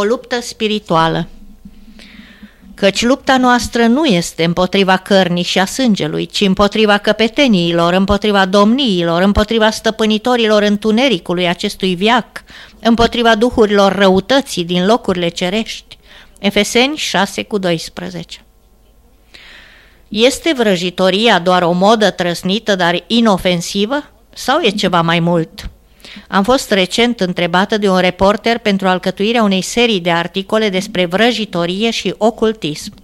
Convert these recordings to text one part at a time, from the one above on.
O luptă spirituală Căci lupta noastră nu este împotriva cărnii și a sângelui, ci împotriva căpeteniilor, împotriva domniilor, împotriva stăpânitorilor întunericului acestui viac, împotriva duhurilor răutății din locurile cerești. Efeseni 6 cu 12 Este vrăjitoria doar o modă trăsnită, dar inofensivă? Sau e ceva mai mult? Am fost recent întrebată de un reporter pentru alcătuirea unei serii de articole despre vrăjitorie și ocultism.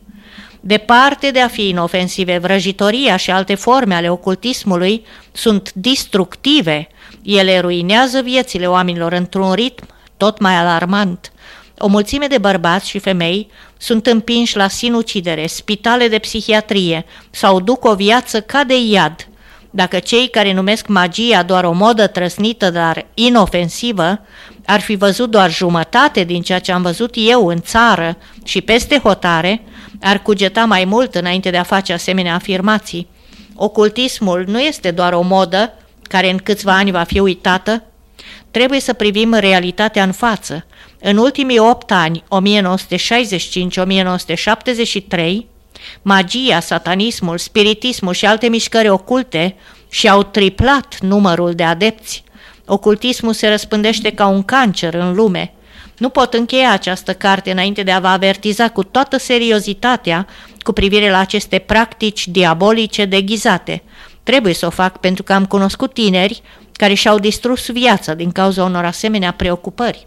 Departe de a fi inofensive, vrăjitoria și alte forme ale ocultismului sunt destructive. Ele ruinează viețile oamenilor într-un ritm tot mai alarmant. O mulțime de bărbați și femei sunt împinși la sinucidere, spitale de psihiatrie sau duc o viață ca de iad – dacă cei care numesc magia doar o modă trăsnită, dar inofensivă, ar fi văzut doar jumătate din ceea ce am văzut eu în țară și peste hotare, ar cugeta mai mult înainte de a face asemenea afirmații. Ocultismul nu este doar o modă care în câțiva ani va fi uitată, trebuie să privim realitatea în față. În ultimii opt ani, 1965-1973, Magia, satanismul, spiritismul și alte mișcări oculte și-au triplat numărul de adepți. Ocultismul se răspândește ca un cancer în lume. Nu pot încheia această carte înainte de a vă avertiza cu toată seriozitatea cu privire la aceste practici diabolice deghizate. Trebuie să o fac pentru că am cunoscut tineri care și-au distrus viața din cauza unor asemenea preocupări.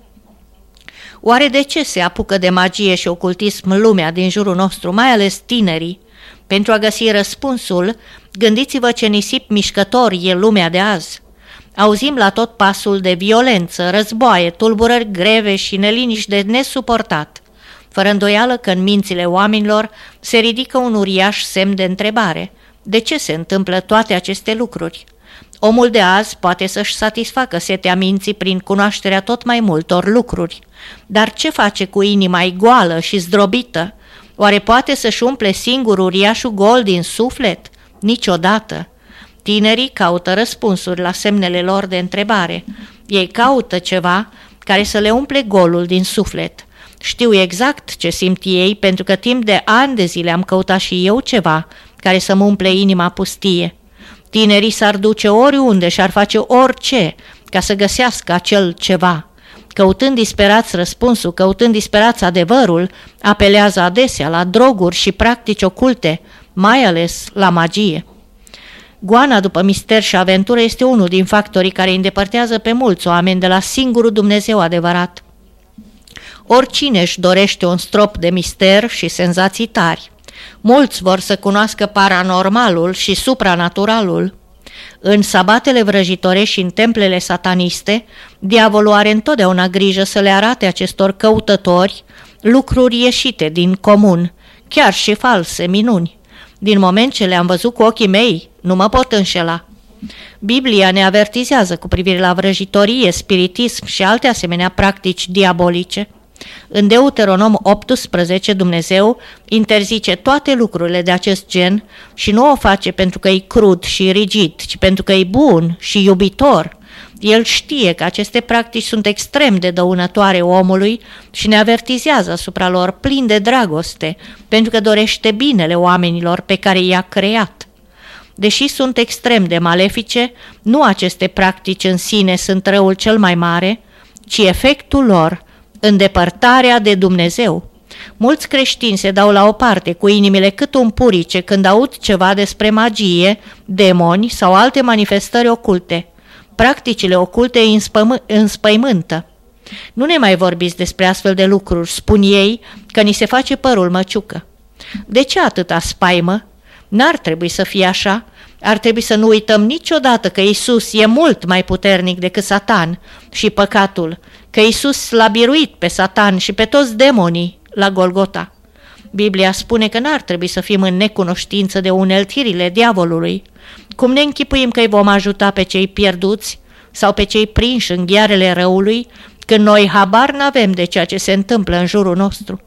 Oare de ce se apucă de magie și ocultism lumea din jurul nostru, mai ales tinerii? Pentru a găsi răspunsul, gândiți-vă ce nisip mișcător e lumea de azi. Auzim la tot pasul de violență, războaie, tulburări greve și neliniști de nesuportat. Fără îndoială că în mințile oamenilor se ridică un uriaș semn de întrebare. De ce se întâmplă toate aceste lucruri? Omul de azi poate să-și satisfacă setea minții prin cunoașterea tot mai multor lucruri, dar ce face cu inima goală și zdrobită? Oare poate să-și umple singur uriașul gol din suflet? Niciodată. Tinerii caută răspunsuri la semnele lor de întrebare. Ei caută ceva care să le umple golul din suflet. Știu exact ce simt ei pentru că timp de ani de zile am căutat și eu ceva care să-mi umple inima pustie. Tinerii s-ar duce oriunde și ar face orice ca să găsească acel ceva. Căutând disperați răspunsul, căutând disperați adevărul, apelează adesea la droguri și practici oculte, mai ales la magie. Goana după mister și aventură este unul din factorii care îndepărtează pe mulți oameni de la singurul Dumnezeu adevărat. Oricine își dorește un strop de mister și senzații tari. Mulți vor să cunoască paranormalul și supranaturalul. În sabatele vrăjitoare și în templele sataniste, diavolul are întotdeauna grijă să le arate acestor căutători lucruri ieșite din comun, chiar și false minuni. Din moment ce le-am văzut cu ochii mei, nu mă pot înșela. Biblia ne avertizează cu privire la vrăjitorie, spiritism și alte asemenea practici diabolice. În Deuteronom 18 Dumnezeu interzice toate lucrurile de acest gen și nu o face pentru că e crud și rigid, ci pentru că e bun și iubitor. El știe că aceste practici sunt extrem de dăunătoare omului și ne avertizează asupra lor plin de dragoste, pentru că dorește binele oamenilor pe care i-a creat. Deși sunt extrem de malefice, nu aceste practici în sine sunt răul cel mai mare, ci efectul lor – îndepărtarea de Dumnezeu. Mulți creștini se dau la o parte cu inimile cât un purice când aud ceva despre magie, demoni sau alte manifestări oculte. Practicile oculte îi înspăimântă. Nu ne mai vorbiți despre astfel de lucruri, spun ei, că ni se face părul măciucă. De ce atâta spaimă? N-ar trebui să fie așa. Ar trebui să nu uităm niciodată că Isus e mult mai puternic decât Satan și păcatul că Isus l-a biruit pe Satan și pe toți demonii la Golgota. Biblia spune că n-ar trebui să fim în necunoștință de uneltirile diavolului. Cum ne închipuim că îi vom ajuta pe cei pierduți sau pe cei prinși în ghearele răului, când noi habar n-avem de ceea ce se întâmplă în jurul nostru?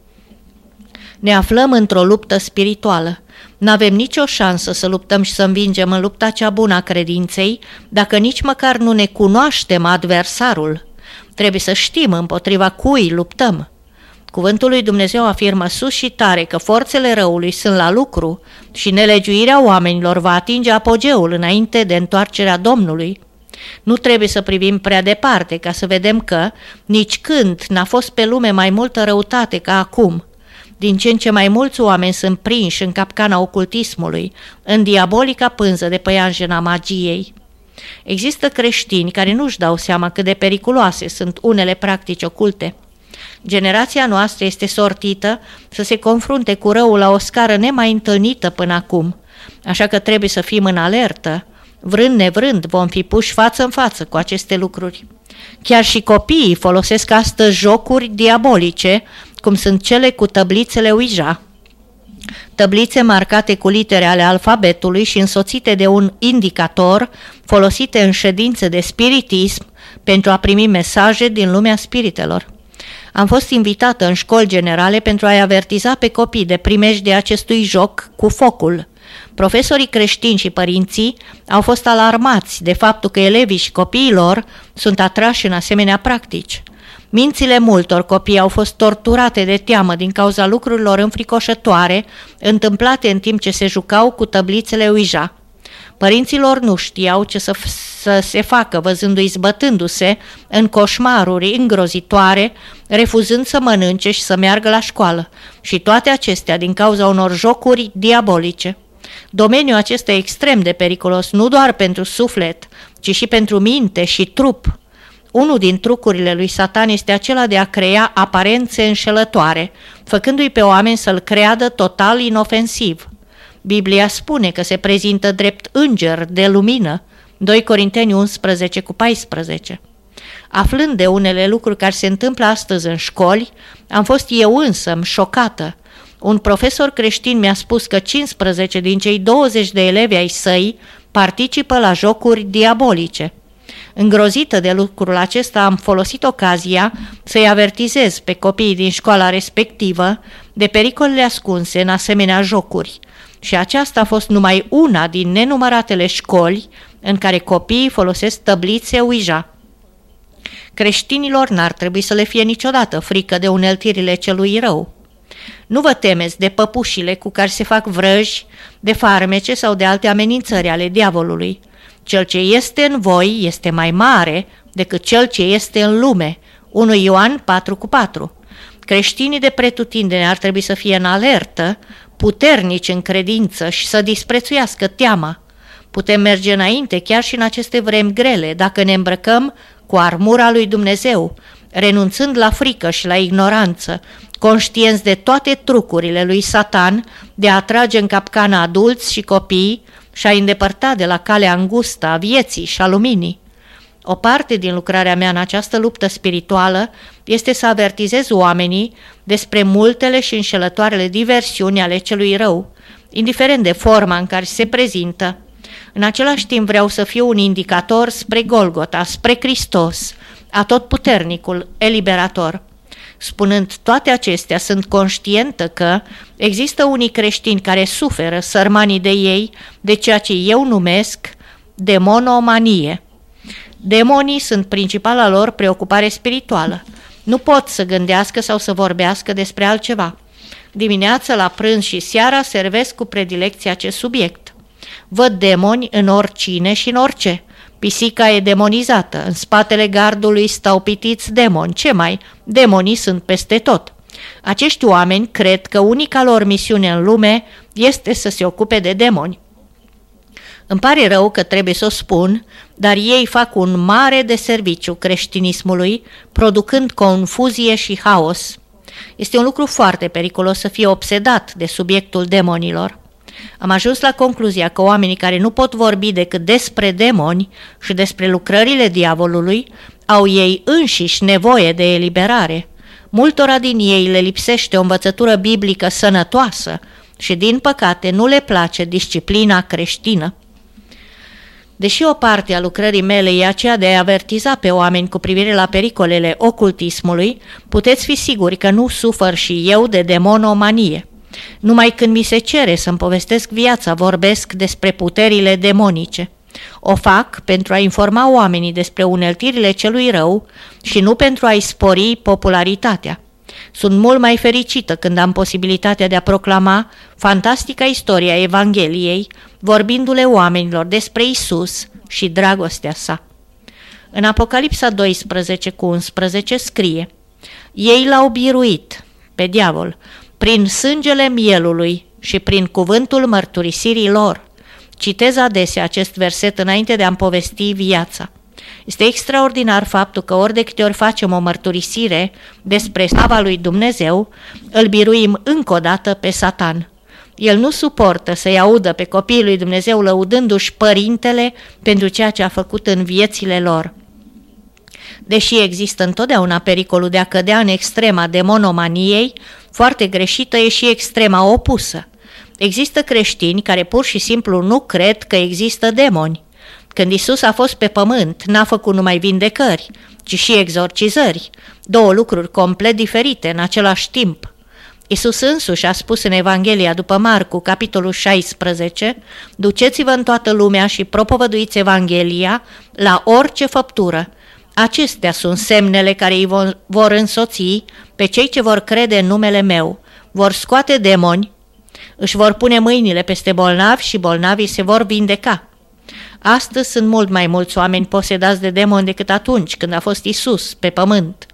Ne aflăm într-o luptă spirituală. N-avem nicio șansă să luptăm și să învingem în lupta cea bună a credinței, dacă nici măcar nu ne cunoaștem adversarul, Trebuie să știm împotriva cui luptăm. Cuvântul lui Dumnezeu afirmă sus și tare că forțele răului sunt la lucru și nelegiuirea oamenilor va atinge apogeul înainte de întoarcerea Domnului. Nu trebuie să privim prea departe ca să vedem că nici când n-a fost pe lume mai multă răutate ca acum. Din ce în ce mai mulți oameni sunt prinși în capcana ocultismului, în diabolica pânză de păianjena magiei. Există creștini care nu-și dau seama cât de periculoase sunt unele practici oculte. Generația noastră este sortită să se confrunte cu răul la o scară nemai întâlnită până acum, așa că trebuie să fim în alertă. Vrând nevrând vom fi puși față în față cu aceste lucruri. Chiar și copiii folosesc astăzi jocuri diabolice, cum sunt cele cu tăblițele Ouija. Tăblițe marcate cu litere ale alfabetului și însoțite de un indicator folosite în ședințe de spiritism pentru a primi mesaje din lumea spiritelor. Am fost invitată în școli generale pentru a-i avertiza pe copii de de acestui joc cu focul. Profesorii creștini și părinții au fost alarmați de faptul că elevii și copiii lor sunt atrași în asemenea practici. Mințile multor copii au fost torturate de teamă din cauza lucrurilor înfricoșătoare întâmplate în timp ce se jucau cu tăblițele Ouija. Părinților nu știau ce să, să se facă văzându-i zbătându-se în coșmaruri îngrozitoare, refuzând să mănânce și să meargă la școală. Și toate acestea din cauza unor jocuri diabolice. Domeniul acesta e extrem de periculos, nu doar pentru suflet, ci și pentru minte și trup. Unul din trucurile lui Satan este acela de a crea aparențe înșelătoare, făcându-i pe oameni să-l creadă total inofensiv. Biblia spune că se prezintă drept înger de lumină, 2 Corinteni 11 cu 14. Aflând de unele lucruri care se întâmplă astăzi în școli, am fost eu însă șocată. Un profesor creștin mi-a spus că 15 din cei 20 de elevi ai săi participă la jocuri diabolice. Îngrozită de lucrul acesta, am folosit ocazia să-i avertizez pe copiii din școala respectivă de pericolele ascunse în asemenea jocuri. Și aceasta a fost numai una din nenumăratele școli în care copiii folosesc tăblițe Ouija. Creștinilor n-ar trebui să le fie niciodată frică de uneltirile celui rău. Nu vă temeți de păpușile cu care se fac vrăji, de farmece sau de alte amenințări ale diavolului. Cel ce este în voi este mai mare decât cel ce este în lume. 1 Ioan 4 cu 4. Creștinii de pretutindene ar trebui să fie în alertă, puternici în credință și să disprețuiască teama. Putem merge înainte chiar și în aceste vremi grele dacă ne îmbrăcăm cu armura lui Dumnezeu, renunțând la frică și la ignoranță, conștienți de toate trucurile lui Satan de a atrage în capcana adulți și copii și a îndepărta de la calea îngustă a vieții și a luminii. O parte din lucrarea mea în această luptă spirituală este să avertizez oamenii despre multele și înșelătoarele diversiuni ale celui rău, indiferent de forma în care se prezintă. În același timp vreau să fiu un indicator spre Golgota, spre Hristos, atotputernicul, eliberator. Spunând toate acestea, sunt conștientă că există unii creștini care suferă, sărmanii de ei, de ceea ce eu numesc demonomanie. Demonii sunt principala lor preocupare spirituală. Nu pot să gândească sau să vorbească despre altceva. Dimineața, la prânz și seara servesc cu predilecție acest subiect. Văd demoni în oricine și în orice. Pisica e demonizată, în spatele gardului stau pitiți demoni. Ce mai? Demonii sunt peste tot. Acești oameni cred că unica lor misiune în lume este să se ocupe de demoni. Îmi pare rău că trebuie să o spun, dar ei fac un mare de serviciu creștinismului, producând confuzie și haos. Este un lucru foarte periculos să fie obsedat de subiectul demonilor. Am ajuns la concluzia că oamenii care nu pot vorbi decât despre demoni și despre lucrările diavolului au ei înșiși nevoie de eliberare. Multora din ei le lipsește o învățătură biblică sănătoasă și, din păcate, nu le place disciplina creștină. Deși o parte a lucrării mele e aceea de a avertiza pe oameni cu privire la pericolele ocultismului, puteți fi siguri că nu sufăr și eu de demonomanie. Numai când mi se cere să-mi povestesc viața, vorbesc despre puterile demonice. O fac pentru a informa oamenii despre uneltirile celui rău și nu pentru a-i spori popularitatea. Sunt mult mai fericită când am posibilitatea de a proclama fantastica istoria Evangheliei, vorbindu-le oamenilor despre Isus și dragostea sa. În Apocalipsa 12 cu 11 scrie Ei l-au biruit pe diavol prin sângele mielului și prin cuvântul mărturisirii lor. Citez adesea acest verset înainte de a-mi povesti viața. Este extraordinar faptul că ori de câte ori facem o mărturisire despre slava lui Dumnezeu, îl biruim încă o dată pe Satan. El nu suportă să-i audă pe copiii lui Dumnezeu lăudându-și părintele pentru ceea ce a făcut în viețile lor. Deși există întotdeauna pericolul de a cădea în extrema demonomaniei, foarte greșită e și extrema opusă. Există creștini care pur și simplu nu cred că există demoni. Când Isus a fost pe pământ, n-a făcut numai vindecări, ci și exorcizări, două lucruri complet diferite în același timp. Isus însuși a spus în Evanghelia după Marcu, capitolul 16, Duceți-vă în toată lumea și propovăduiți Evanghelia la orice făptură. Acestea sunt semnele care îi vor însoți pe cei ce vor crede în numele meu. Vor scoate demoni, își vor pune mâinile peste bolnavi și bolnavii se vor vindeca. Astăzi sunt mult mai mulți oameni posedați de demoni decât atunci când a fost Isus pe pământ.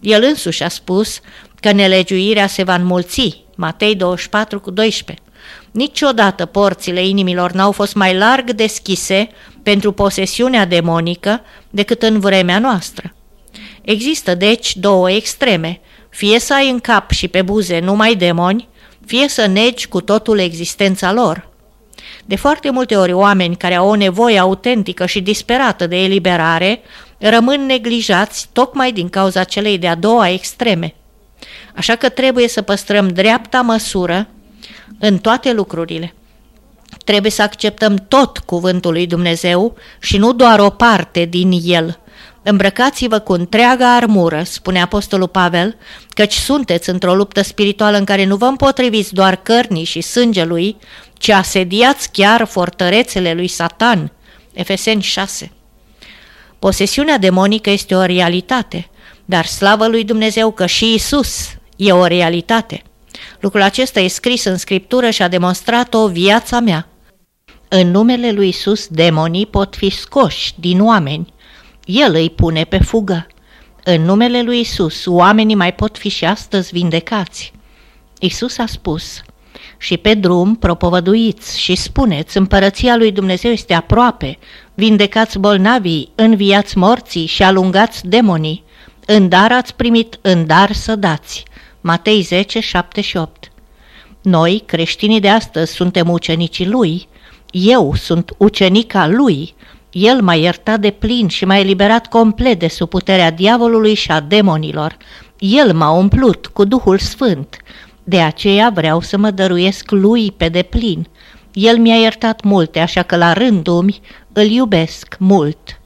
El însuși a spus că nelegiuirea se va înmulți, Matei 24 cu 12. Niciodată porțile inimilor n-au fost mai larg deschise pentru posesiunea demonică decât în vremea noastră. Există deci două extreme, fie să ai în cap și pe buze numai demoni, fie să negi cu totul existența lor. De foarte multe ori oameni care au o nevoie autentică și disperată de eliberare rămân neglijați tocmai din cauza celei de-a doua extreme. Așa că trebuie să păstrăm dreapta măsură în toate lucrurile. Trebuie să acceptăm tot cuvântul lui Dumnezeu și nu doar o parte din el. Îmbrăcați-vă cu întreaga armură, spune Apostolul Pavel, căci sunteți într-o luptă spirituală în care nu vă împotriviți doar cărnii și sângelui, ci asediați chiar fortărețele lui Satan. Efeseni 6 Posesiunea demonică este o realitate, dar slavă lui Dumnezeu că și Isus e o realitate. Lucrul acesta e scris în scriptură și a demonstrat-o viața mea. În numele lui Isus demonii pot fi scoși din oameni. El îi pune pe fugă. În numele lui Isus oamenii mai pot fi și astăzi vindecați. Isus a spus, și pe drum propovăduiți și spuneți, împărăția lui Dumnezeu este aproape, vindecați bolnavii, înviați morții și alungați demonii. În dar ați primit, în dar să dați. Matei 10, 7 și 8 Noi, creștinii de astăzi, suntem ucenicii lui. Eu sunt ucenica lui. El m-a iertat de plin și m-a eliberat complet de sub puterea diavolului și a demonilor. El m-a umplut cu Duhul Sfânt. De aceea vreau să mă dăruiesc lui pe deplin. El mi-a iertat multe, așa că la rândul mi îl iubesc mult.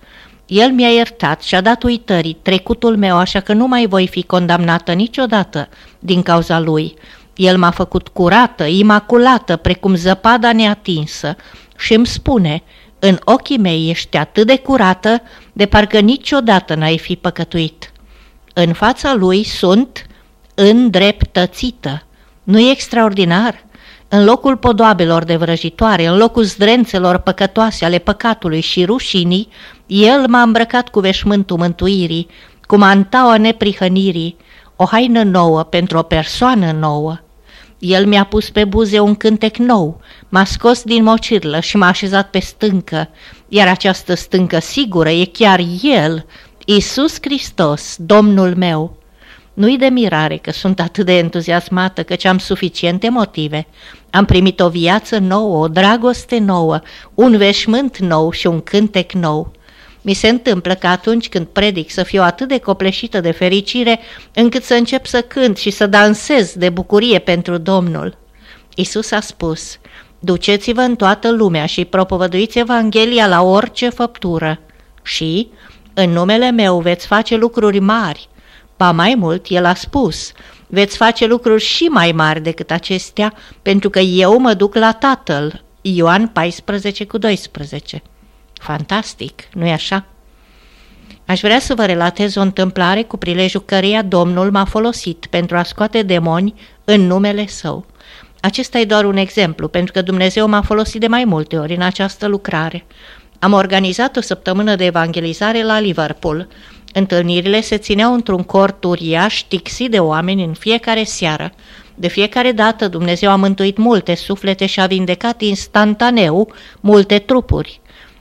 El mi-a iertat și a dat uitării trecutul meu, așa că nu mai voi fi condamnată niciodată din cauza lui. El m-a făcut curată, imaculată, precum zăpada neatinsă și îmi spune, în ochii mei ești atât de curată, de parcă niciodată n-ai fi păcătuit. În fața lui sunt îndreptățită. Nu e extraordinar? În locul podoabelor de vrăjitoare, în locul zdrențelor păcătoase ale păcatului și rușinii, el m-a îmbrăcat cu veșmântul mântuirii, cu mantaua neprihănirii, o haină nouă pentru o persoană nouă. El mi-a pus pe buze un cântec nou, m-a scos din mocirlă și m-a așezat pe stâncă, iar această stâncă sigură e chiar El, Isus Hristos, Domnul meu. Nu-i de mirare că sunt atât de entuziasmată căci am suficiente motive. Am primit o viață nouă, o dragoste nouă, un veșmânt nou și un cântec nou. Mi se întâmplă că atunci când predic să fiu atât de copleșită de fericire, încât să încep să cânt și să dansez de bucurie pentru Domnul. Isus a spus, duceți-vă în toată lumea și propovăduiți Evanghelia la orice făptură și, în numele meu veți face lucruri mari. Ba mai mult, el a spus, veți face lucruri și mai mari decât acestea, pentru că eu mă duc la Tatăl. Ioan 14 cu 12 Fantastic, nu-i așa? Aș vrea să vă relatez o întâmplare cu prilejul căreia Domnul m-a folosit pentru a scoate demoni în numele Său. Acesta e doar un exemplu, pentru că Dumnezeu m-a folosit de mai multe ori în această lucrare. Am organizat o săptămână de evangelizare la Liverpool. Întâlnirile se țineau într-un cort uriaș tixit de oameni în fiecare seară. De fiecare dată Dumnezeu a mântuit multe suflete și a vindecat instantaneu multe trupuri.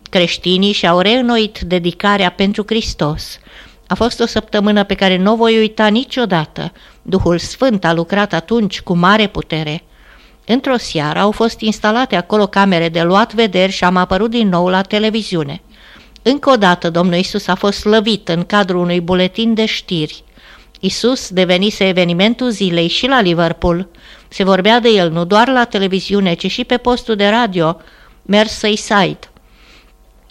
Creștinii și-au reînnoit dedicarea pentru Hristos. A fost o săptămână pe care nu o voi uita niciodată. Duhul Sfânt a lucrat atunci cu mare putere. Într-o seară au fost instalate acolo camere de luat vederi și am apărut din nou la televiziune. Încă o dată Domnul Isus a fost slăvit în cadrul unui buletin de știri. Isus devenise evenimentul zilei și la Liverpool. Se vorbea de el nu doar la televiziune, ci și pe postul de radio Merseyside.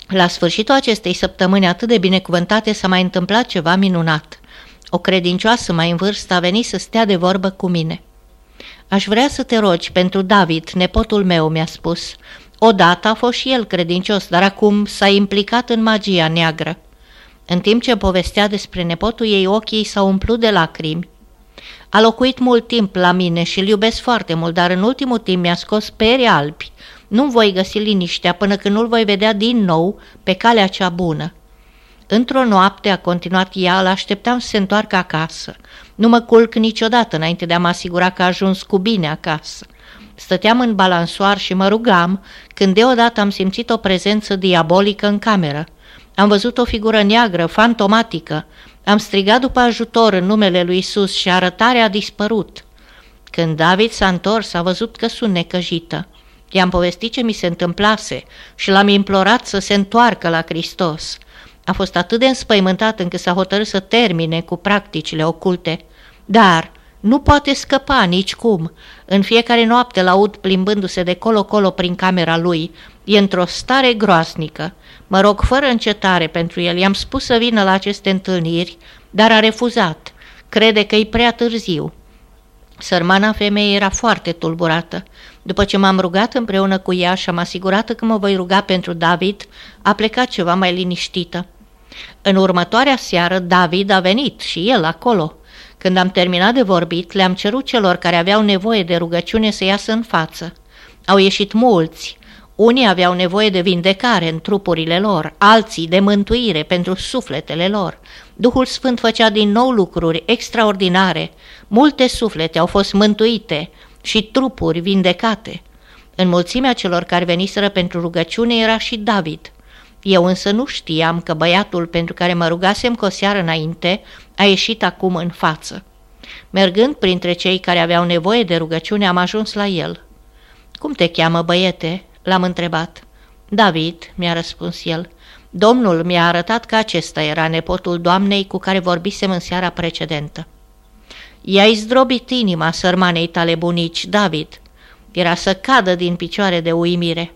La sfârșitul acestei săptămâni atât de binecuvântate s-a mai întâmplat ceva minunat. O credincioasă mai în vârstă a venit să stea de vorbă cu mine. Aș vrea să te rogi pentru David, nepotul meu, mi-a spus. Odată a fost și el credincios, dar acum s-a implicat în magia neagră. În timp ce povestea despre nepotul ei, ochii s-au umplut de lacrimi. A locuit mult timp la mine și îl iubesc foarte mult, dar în ultimul timp mi-a scos peri albi. Nu voi găsi liniștea până când nu-l voi vedea din nou pe calea cea bună. Într-o noapte, a continuat ea, îl așteptam să se întoarcă acasă. Nu mă culc niciodată înainte de a mă asigura că a ajuns cu bine acasă. Stăteam în balansoar și mă rugam când deodată am simțit o prezență diabolică în cameră. Am văzut o figură neagră, fantomatică. Am strigat după ajutor în numele lui Isus și arătarea a dispărut. Când David s-a întors, a văzut că sunt necăjită. I-am povestit ce mi se întâmplase și l-am implorat să se întoarcă la Hristos. A fost atât de înspăimântat încât s-a hotărât să termine cu practicile oculte. Dar nu poate scăpa nici cum. În fiecare noapte l-aud plimbându-se de colo-colo prin camera lui. E într-o stare groasnică. Mă rog fără încetare pentru el. I-am spus să vină la aceste întâlniri, dar a refuzat. Crede că e prea târziu. Sărmana femeie era foarte tulburată. După ce m-am rugat împreună cu ea și am asigurat că mă voi ruga pentru David, a plecat ceva mai liniștită. În următoarea seară, David a venit și el acolo. Când am terminat de vorbit, le-am cerut celor care aveau nevoie de rugăciune să iasă în față. Au ieșit mulți. Unii aveau nevoie de vindecare în trupurile lor, alții de mântuire pentru sufletele lor. Duhul Sfânt făcea din nou lucruri extraordinare. Multe suflete au fost mântuite și trupuri vindecate. În mulțimea celor care veniseră pentru rugăciune era și David. Eu însă nu știam că băiatul pentru care mă rugasem cu o seară înainte a ieșit acum în față. Mergând printre cei care aveau nevoie de rugăciune, am ajuns la el. Cum te cheamă, băiete?" L-am întrebat. David," mi-a răspuns el. Domnul mi-a arătat că acesta era nepotul doamnei cu care vorbisem în seara precedentă. I-ai zdrobit inima sărmanei tale bunici, David. Era să cadă din picioare de uimire.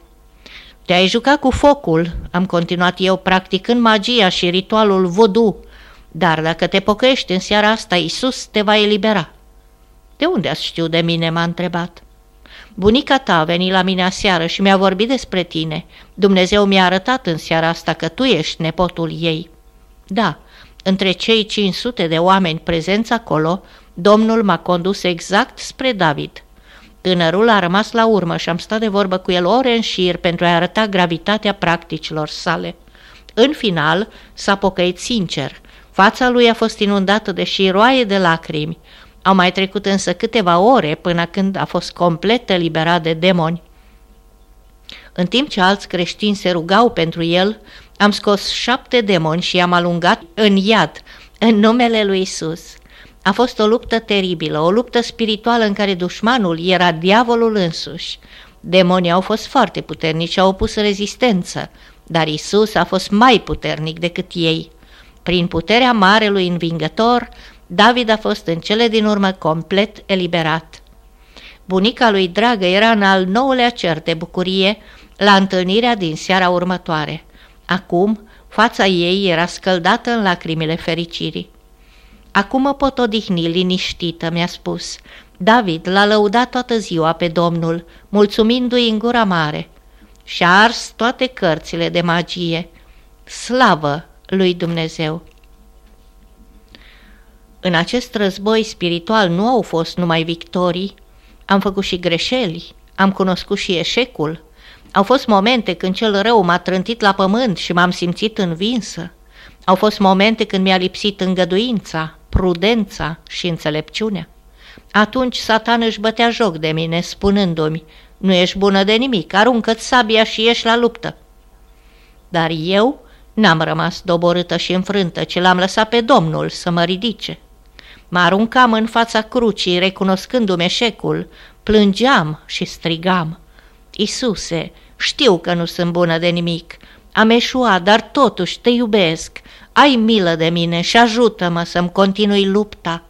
Te-ai jucat cu focul, am continuat eu practicând magia și ritualul vodu, dar dacă te pocăiești în seara asta, Isus te va elibera. De unde ați știu de mine, m-a întrebat. Bunica ta a venit la mine aseară și mi-a vorbit despre tine. Dumnezeu mi-a arătat în seara asta că tu ești nepotul ei. Da, între cei 500 de oameni prezenți acolo, Domnul m-a condus exact spre David. Tânărul a rămas la urmă și am stat de vorbă cu el ore în șir pentru a arăta gravitatea practicilor sale. În final s-a pocăit sincer. Fața lui a fost inundată de șiroaie de lacrimi. Au mai trecut însă câteva ore până când a fost complet eliberat de demoni. În timp ce alți creștini se rugau pentru el, am scos șapte demoni și i-am alungat în iad, în numele lui Isus. A fost o luptă teribilă, o luptă spirituală în care dușmanul era diavolul însuși. Demonii au fost foarte puternici, au opus rezistență, dar Isus a fost mai puternic decât ei. Prin puterea marelui învingător, David a fost în cele din urmă complet eliberat. Bunica lui dragă era în al nouălea cer de bucurie la întâlnirea din seara următoare. Acum, fața ei era scăldată în lacrimile fericirii. Acum mă pot odihni liniștită, mi-a spus. David l-a lăudat toată ziua pe Domnul, mulțumindu-i în gura mare. Și-a ars toate cărțile de magie. Slavă lui Dumnezeu! În acest război spiritual nu au fost numai victorii, am făcut și greșeli, am cunoscut și eșecul. Au fost momente când cel rău m-a trântit la pământ și m-am simțit învinsă. Au fost momente când mi-a lipsit îngăduința, prudența și înțelepciunea. Atunci satan își bătea joc de mine, spunându-mi, nu ești bună de nimic, aruncă-ți sabia și ieși la luptă. Dar eu n-am rămas doborâtă și înfrântă, ci l-am lăsat pe Domnul să mă ridice. Mă aruncam în fața crucii, recunoscându-mi eșecul, plângeam și strigam. Isuse, știu că nu sunt bună de nimic, am eșuat, dar totuși te iubesc, ai milă de mine și ajută-mă să-mi continui lupta.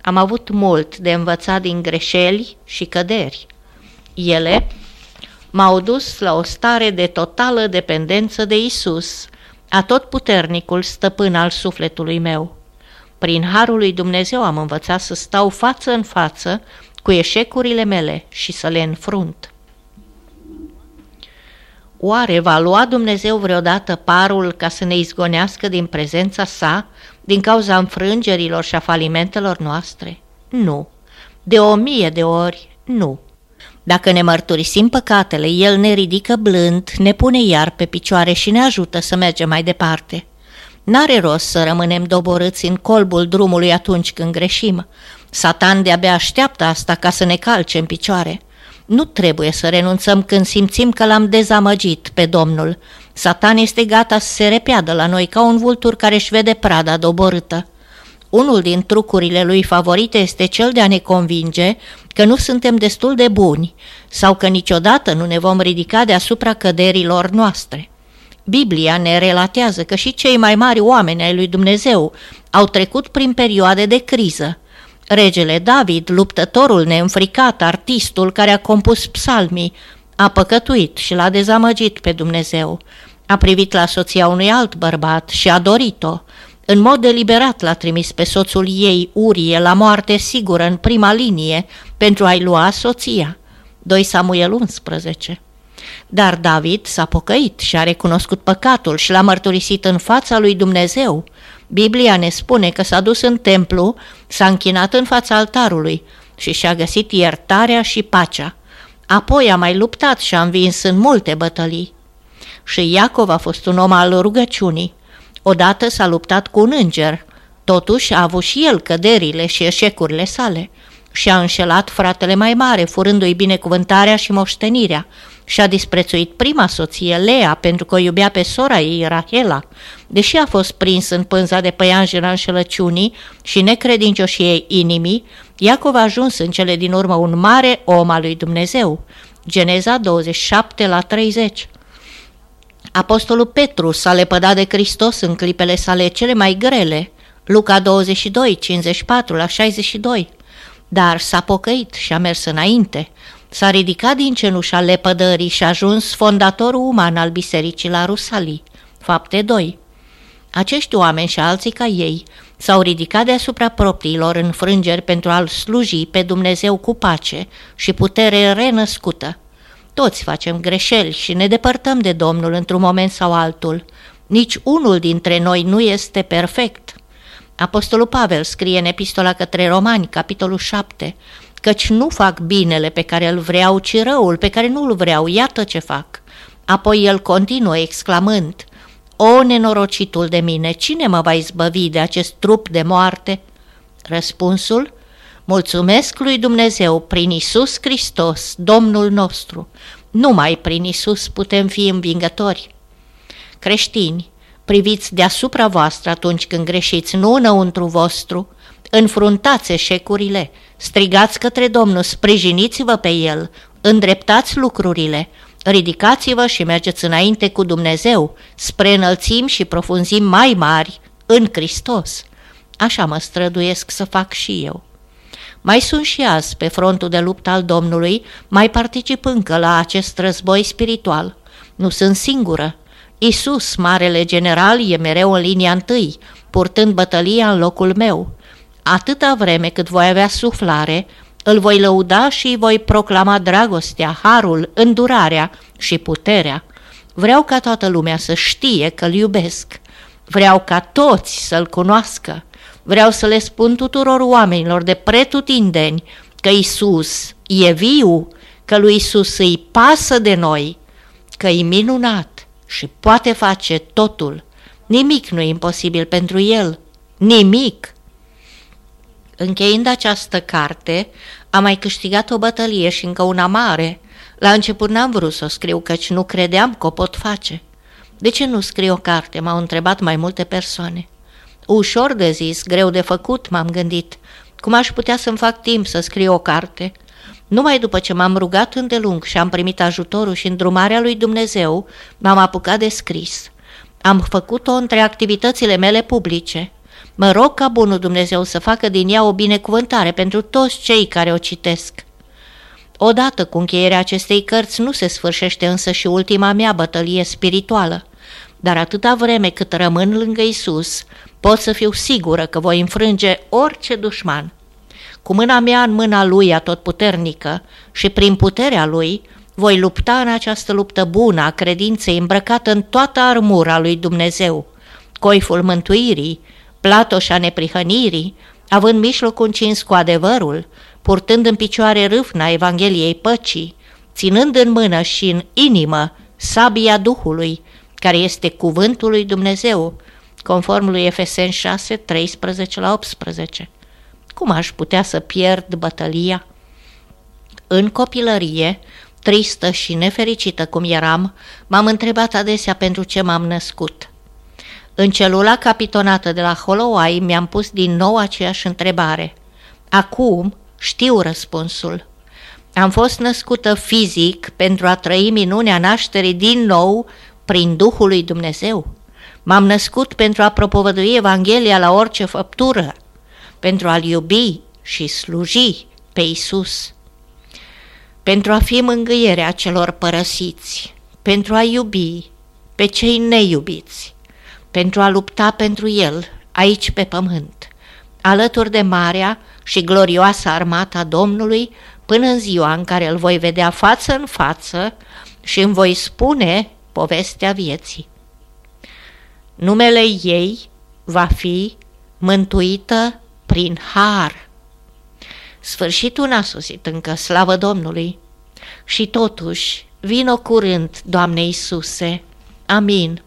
Am avut mult de învățat din greșeli și căderi. Ele m-au dus la o stare de totală dependență de Isus, atotputernicul stăpân al sufletului meu. Prin harul lui Dumnezeu am învățat să stau față în față cu eșecurile mele și să le înfrunt. Oare va lua Dumnezeu vreodată parul ca să ne izgonească din prezența sa, din cauza înfrângerilor și a falimentelor noastre? Nu. De o mie de ori, nu. Dacă ne mărturisim păcatele, El ne ridică blând, ne pune iar pe picioare și ne ajută să mergem mai departe. N-are rost să rămânem doborâți în colbul drumului atunci când greșim. Satan de-abia așteaptă asta ca să ne calce în picioare. Nu trebuie să renunțăm când simțim că l-am dezamăgit pe Domnul. Satan este gata să se repeadă la noi ca un vultur care își vede prada doborâtă. Unul din trucurile lui favorite este cel de a ne convinge că nu suntem destul de buni sau că niciodată nu ne vom ridica deasupra căderilor noastre. Biblia ne relatează că și cei mai mari oameni ai lui Dumnezeu au trecut prin perioade de criză. Regele David, luptătorul neînfricat, artistul care a compus psalmii, a păcătuit și l-a dezamăgit pe Dumnezeu. A privit la soția unui alt bărbat și a dorit-o. În mod deliberat l-a trimis pe soțul ei, Urie, la moarte sigură în prima linie pentru a-i lua soția. 2 Samuel 11 Dar David s-a pocăit și a recunoscut păcatul și l-a mărturisit în fața lui Dumnezeu. Biblia ne spune că s-a dus în templu, s-a închinat în fața altarului și și-a găsit iertarea și pacea. Apoi a mai luptat și a învins în multe bătălii. Și Iacov a fost un om al rugăciunii. Odată s-a luptat cu un înger, totuși a avut și el căderile și eșecurile sale și a înșelat fratele mai mare, furându-i binecuvântarea și moștenirea, și a disprețuit prima soție, Lea, pentru că o iubea pe sora ei, Rahela. Deși a fost prins în pânza de păianjenă înșelăciunii și necredincioșii ei inimii, Iacov a ajuns în cele din urmă un mare om al lui Dumnezeu. Geneza 27 la 30 Apostolul Petru s-a lepădat de Hristos în clipele sale cele mai grele, Luca 22, 54 la 62, dar s-a pocăit și a mers înainte, s-a ridicat din cenușa lepădării și a ajuns fondatorul uman al bisericii la Rusalii, fapte 2. Acești oameni și alții ca ei s-au ridicat deasupra propriilor înfrângeri pentru a-L sluji pe Dumnezeu cu pace și putere renăscută, toți facem greșeli și ne depărtăm de Domnul într-un moment sau altul. Nici unul dintre noi nu este perfect. Apostolul Pavel scrie în epistola către Romani, capitolul 7, căci nu fac binele pe care îl vreau, ci răul pe care nu îl vreau, iată ce fac. Apoi el continuă exclamând, O nenorocitul de mine, cine mă va izbăvi de acest trup de moarte? Răspunsul, Mulțumesc lui Dumnezeu prin Isus Hristos, Domnul nostru. Numai prin Isus putem fi învingători. Creștini, priviți deasupra voastră atunci când greșiți, nu înăuntru vostru, înfruntați eșecurile, strigați către Domnul, sprijiniți-vă pe El, îndreptați lucrurile, ridicați-vă și mergeți înainte cu Dumnezeu, spre înălțim și profunzim mai mari în Hristos. Așa mă străduiesc să fac și eu. Mai sunt și azi pe frontul de luptă al Domnului, mai particip încă la acest război spiritual. Nu sunt singură. Isus, marele general, e mereu în linia întâi, purtând bătălia în locul meu. Atâta vreme cât voi avea suflare, îl voi lăuda și îi voi proclama dragostea, harul, îndurarea și puterea. Vreau ca toată lumea să știe că îl iubesc. Vreau ca toți să-l cunoască. Vreau să le spun tuturor oamenilor de pretutindeni că Isus e viu, că lui Isus îi pasă de noi, că e minunat și poate face totul. Nimic nu e imposibil pentru el. Nimic. Încheind această carte, am mai câștigat o bătălie și încă una mare. La început n-am vrut să o scriu, căci nu credeam că o pot face. De ce nu scriu o carte? M-au întrebat mai multe persoane. Ușor de zis, greu de făcut, m-am gândit. Cum aș putea să-mi fac timp să scriu o carte? Numai după ce m-am rugat îndelung și am primit ajutorul și îndrumarea lui Dumnezeu, m-am apucat de scris. Am făcut-o între activitățile mele publice. Mă rog ca bunul Dumnezeu să facă din ea o binecuvântare pentru toți cei care o citesc. Odată cu încheierea acestei cărți nu se sfârșește însă și ultima mea bătălie spirituală, dar atâta vreme cât rămân lângă Isus, pot să fiu sigură că voi înfrânge orice dușman. Cu mâna mea în mâna lui atotputernică și prin puterea lui, voi lupta în această luptă bună a credinței îmbrăcată în toată armura lui Dumnezeu, coiful mântuirii, platoșa neprihănirii, având mijlocul încins cu adevărul, purtând în picioare râvna Evangheliei păcii, ținând în mână și în inimă sabia Duhului, care este cuvântul lui Dumnezeu, conform lui Efesen 6, 13 la 18. Cum aș putea să pierd bătălia? În copilărie, tristă și nefericită cum eram, m-am întrebat adesea pentru ce m-am născut. În celula capitonată de la Holloway mi-am pus din nou aceeași întrebare. Acum știu răspunsul. Am fost născută fizic pentru a trăi minunea nașterii din nou prin Duhul lui Dumnezeu. M-am născut pentru a propovădui Evanghelia la orice făptură, pentru a-L iubi și sluji pe Isus, pentru a fi mângâierea celor părăsiți, pentru a iubi pe cei neiubiți, pentru a lupta pentru El aici pe pământ, alături de marea și glorioasă armata Domnului, până în ziua în care îl voi vedea față în față și îmi voi spune povestea vieții. Numele ei va fi mântuită prin har. Sfârșitul n-a sosit încă, slavă Domnului. Și totuși, vino curând, Doamne Iisuse. Amin.